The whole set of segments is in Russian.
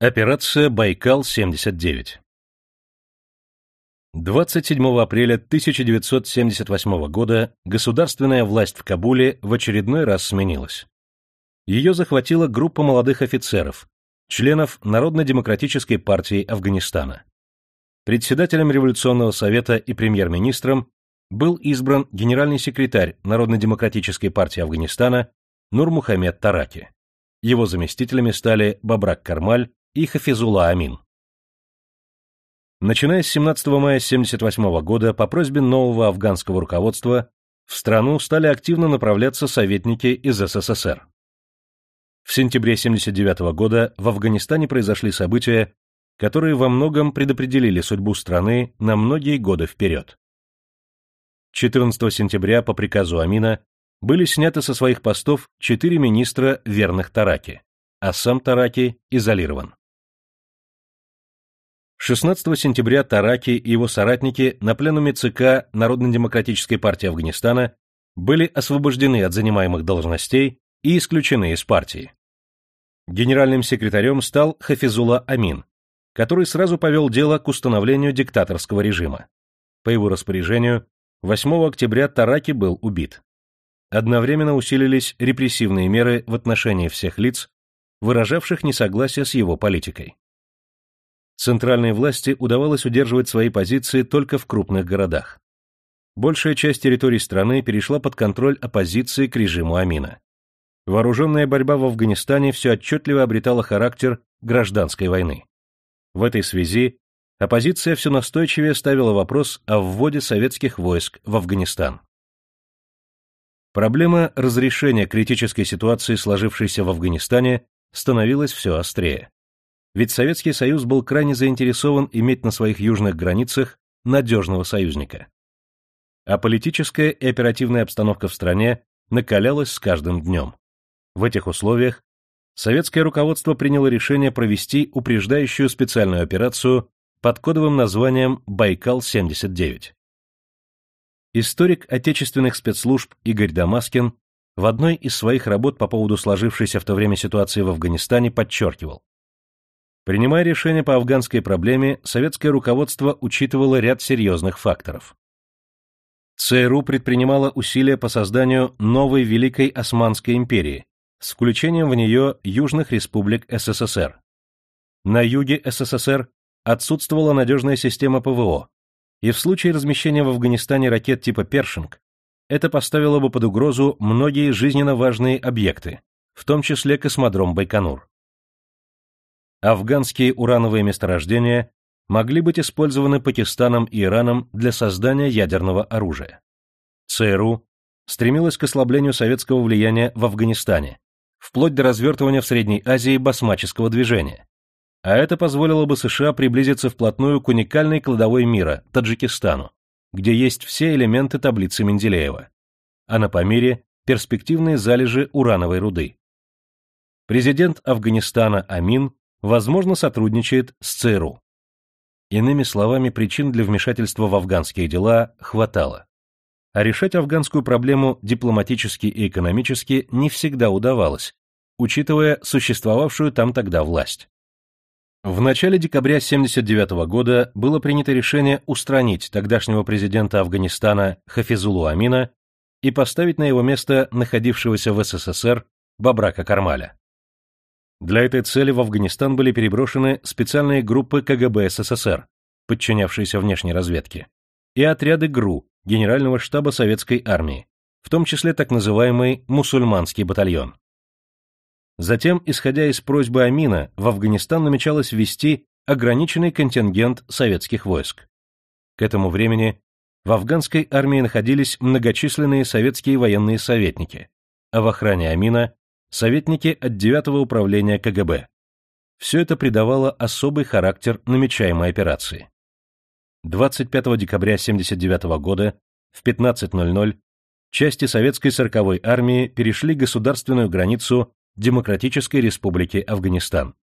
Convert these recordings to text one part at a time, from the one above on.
Операция «Байкал-79» 27 апреля 1978 года государственная власть в Кабуле в очередной раз сменилась. Ее захватила группа молодых офицеров, членов Народно-демократической партии Афганистана. Председателем Революционного совета и премьер-министром был избран генеральный секретарь Народно-демократической партии Афганистана Нур Мухаммед Тараки. Его заместителями стали Бабрак Кармаль и Хафизула Амин. Начиная с 17 мая 1978 года по просьбе нового афганского руководства в страну стали активно направляться советники из СССР. В сентябре 1979 года в Афганистане произошли события, которые во многом предопределили судьбу страны на многие годы вперед. 14 сентября по приказу Амина были сняты со своих постов четыре министра верных Тараки, а сам Тараки изолирован. 16 сентября Тараки и его соратники на пленуме ЦК Народно-демократической партии Афганистана были освобождены от занимаемых должностей и исключены из партии. Генеральным секретарем стал Хафизула Амин, который сразу повел дело к установлению диктаторского режима. По его распоряжению 8 октября Тараки был убит. Одновременно усилились репрессивные меры в отношении всех лиц, выражавших несогласие с его политикой. Центральной власти удавалось удерживать свои позиции только в крупных городах. Большая часть территорий страны перешла под контроль оппозиции к режиму Амина. Вооруженная борьба в Афганистане все отчетливо обретала характер гражданской войны. В этой связи оппозиция все настойчивее ставила вопрос о вводе советских войск в Афганистан. Проблема разрешения критической ситуации, сложившейся в Афганистане, становилась все острее. Ведь Советский Союз был крайне заинтересован иметь на своих южных границах надежного союзника. А политическая и оперативная обстановка в стране накалялась с каждым днем. В этих условиях советское руководство приняло решение провести упреждающую специальную операцию под кодовым названием «Байкал-79». Историк отечественных спецслужб Игорь Дамаскин в одной из своих работ по поводу сложившейся в то время ситуации в Афганистане подчеркивал, Принимая решение по афганской проблеме, советское руководство учитывало ряд серьезных факторов. ЦРУ предпринимала усилия по созданию новой Великой Османской империи с включением в нее южных республик СССР. На юге СССР отсутствовала надежная система ПВО, и в случае размещения в Афганистане ракет типа «Першинг» это поставило бы под угрозу многие жизненно важные объекты, в том числе космодром Байконур афганские урановые месторождения могли быть использованы Пакистаном и Ираном для создания ядерного оружия. ЦРУ стремилась к ослаблению советского влияния в Афганистане, вплоть до развертывания в Средней Азии басмаческого движения. А это позволило бы США приблизиться вплотную к уникальной кладовой мира, Таджикистану, где есть все элементы таблицы Менделеева, а на Памире – перспективные залежи урановой руды. Президент Афганистана Амин возможно, сотрудничает с ЦРУ. Иными словами, причин для вмешательства в афганские дела хватало. А решать афганскую проблему дипломатически и экономически не всегда удавалось, учитывая существовавшую там тогда власть. В начале декабря 1979 года было принято решение устранить тогдашнего президента Афганистана Хафизулу Амина и поставить на его место находившегося в СССР Бабрака Кармаля. Для этой цели в Афганистан были переброшены специальные группы КГБ СССР, подчинявшиеся внешней разведке, и отряды ГРУ, Генерального штаба Советской армии, в том числе так называемый мусульманский батальон. Затем, исходя из просьбы Амина, в Афганистан намечалось ввести ограниченный контингент советских войск. К этому времени в афганской армии находились многочисленные советские военные советники, а в охране Амина советники от 9 управления КГБ. Все это придавало особый характер намечаемой операции. 25 декабря 1979 года в 15.00 части советской 40-й армии перешли государственную границу Демократической Республики Афганистан.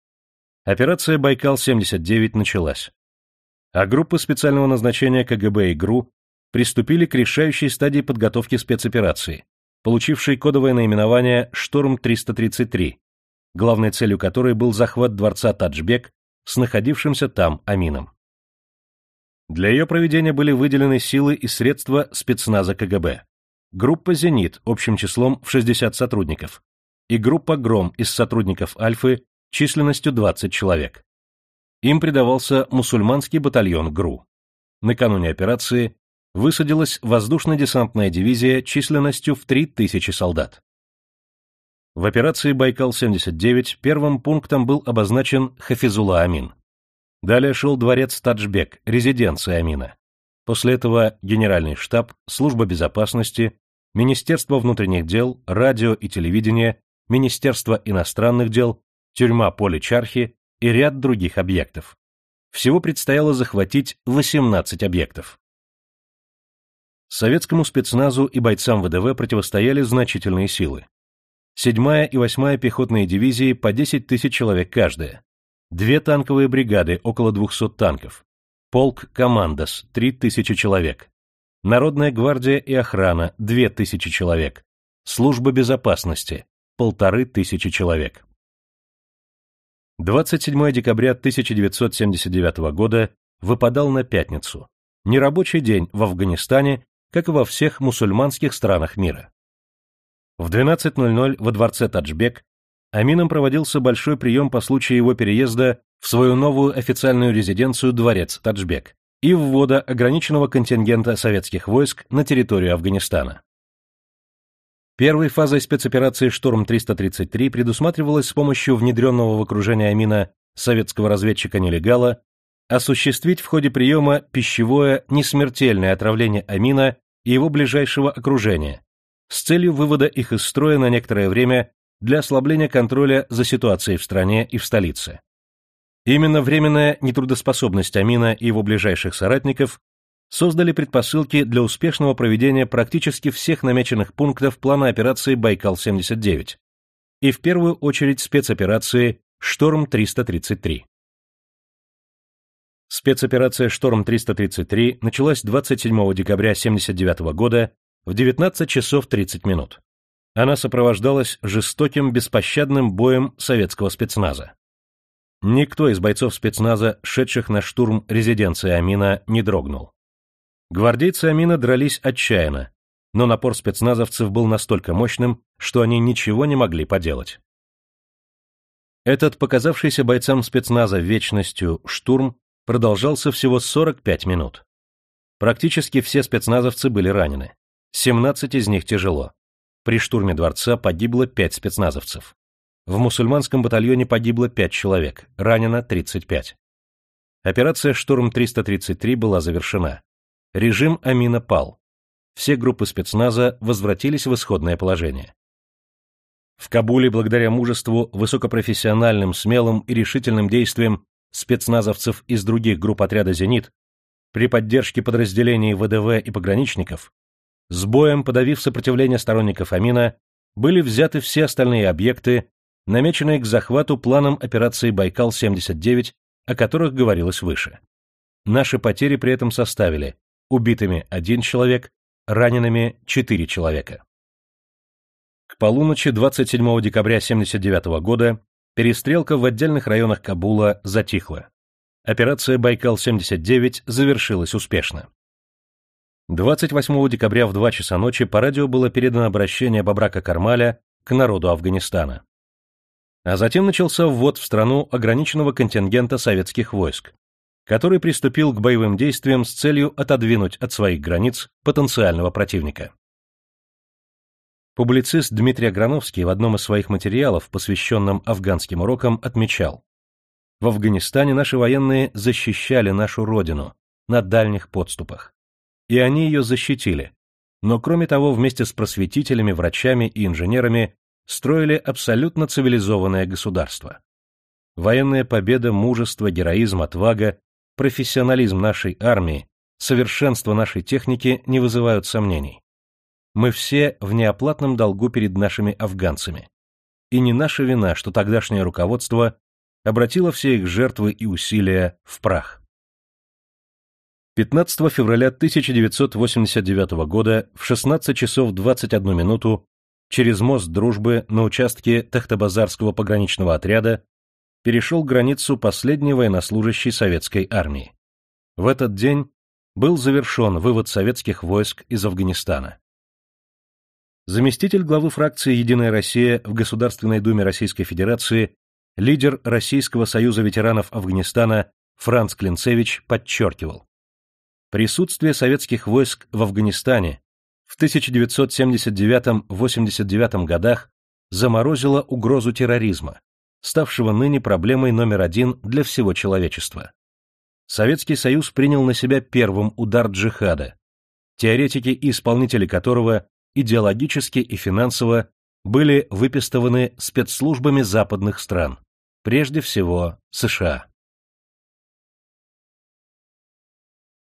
Операция «Байкал-79» началась. А группы специального назначения КГБ и ГРУ приступили к решающей стадии подготовки спецоперации, получивший кодовое наименование «Шторм-333», главной целью которой был захват дворца Таджбек с находившимся там Амином. Для ее проведения были выделены силы и средства спецназа КГБ. Группа «Зенит» общим числом в 60 сотрудников и группа «Гром» из сотрудников «Альфы» численностью 20 человек. Им предавался мусульманский батальон ГРУ. Накануне операции высадилась воздушно-десантная дивизия численностью в 3000 солдат. В операции «Байкал-79» первым пунктом был обозначен Хафизула Амин. Далее шел дворец Таджбек, резиденция Амина. После этого Генеральный штаб, Служба безопасности, Министерство внутренних дел, радио и телевидение, Министерство иностранных дел, тюрьма Поле Чархи и ряд других объектов. Всего предстояло захватить 18 объектов. Советскому спецназу и бойцам ВДВ противостояли значительные силы. 7-я и 8-я пехотные дивизии по 10 тысяч человек каждая, Две танковые бригады, около 200 танков. Полк «Командос» — 3000 человек. Народная гвардия и охрана — 2000 человек. Служба безопасности — полторы тысячи человек. 27 декабря 1979 года выпадал на пятницу. Нерабочий день в Афганистане, как и во всех мусульманских странах мира. В 12.00 во дворце Таджбек Амином проводился большой прием по случаю его переезда в свою новую официальную резиденцию дворец Таджбек и ввода ограниченного контингента советских войск на территорию Афганистана. Первой фазой спецоперации «Шторм-333» предусматривалось с помощью внедренного в окружение Амина советского разведчика-нелегала осуществить в ходе приема пищевое несмертельное отравление Амина и его ближайшего окружения с целью вывода их из строя на некоторое время для ослабления контроля за ситуацией в стране и в столице. Именно временная нетрудоспособность Амина и его ближайших соратников создали предпосылки для успешного проведения практически всех намеченных пунктов плана операции «Байкал-79» и в первую очередь спецоперации «Шторм-333». Спецоперация «Шторм-333» началась 27 декабря 1979 года в 19 часов 30 минут она сопровождалась жестоким беспощадным боем советского спецназа. Никто из бойцов спецназа, шедших на штурм резиденции Амина, не дрогнул. Гвардейцы Амина дрались отчаянно, но напор спецназовцев был настолько мощным, что они ничего не могли поделать. Этот показавшийся бойцам спецназа вечностью штурм продолжался всего 45 минут. Практически все спецназовцы были ранены. 17 из них тяжело. При штурме дворца погибло пять спецназовцев. В мусульманском батальоне погибло пять человек, ранено 35. Операция «Шторм-333» была завершена. Режим Амина пал. Все группы спецназа возвратились в исходное положение. В Кабуле, благодаря мужеству, высокопрофессиональным, смелым и решительным действиям спецназовцев из других групп отряда «Зенит», при поддержке подразделений ВДВ и пограничников, с боем, подавив сопротивление сторонников Амина, были взяты все остальные объекты, намеченные к захвату планом операции «Байкал-79», о которых говорилось выше. Наши потери при этом составили убитыми один человек, ранеными четыре человека. К полуночи 27 декабря 1979 года перестрелка в отдельных районах Кабула затихла. Операция «Байкал-79» завершилась успешно. 28 декабря в 2 часа ночи по радио было передано обращение Бабрака Кармаля к народу Афганистана. А затем начался ввод в страну ограниченного контингента советских войск, который приступил к боевым действиям с целью отодвинуть от своих границ потенциального противника. Публицист Дмитрий Аграновский в одном из своих материалов, посвященном афганским урокам, отмечал, в Афганистане наши военные защищали нашу родину на дальних подступах и они ее защитили. Но кроме того, вместе с просветителями, врачами и инженерами строили абсолютно цивилизованное государство. Военная победа, мужество, героизм, отвага, профессионализм нашей армии, совершенство нашей техники не вызывают сомнений. Мы все в неоплатном долгу перед нашими афганцами. И не наша вина, что тогдашнее руководство обратило все их жертвы и усилия в прах. 15 февраля 1989 года в 16 часов 21 минуту через мост Дружбы на участке Тахтабазарского пограничного отряда перешел границу последний военнослужащий советской армии. В этот день был завершен вывод советских войск из Афганистана. Заместитель главы фракции «Единая Россия» в Государственной Думе Российской Федерации, лидер Российского союза ветеранов Афганистана Франц Клинцевич подчеркивал. Присутствие советских войск в Афганистане в 1979-89 годах заморозило угрозу терроризма, ставшего ныне проблемой номер один для всего человечества. Советский Союз принял на себя первым удар джихада, теоретики и исполнители которого идеологически и финансово были выпистованы спецслужбами западных стран, прежде всего США.